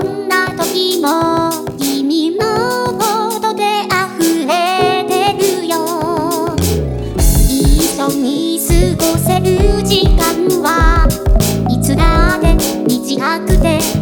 どんな時も君のことで溢れてるよ。一緒に過ごせる時間はいつだって短くて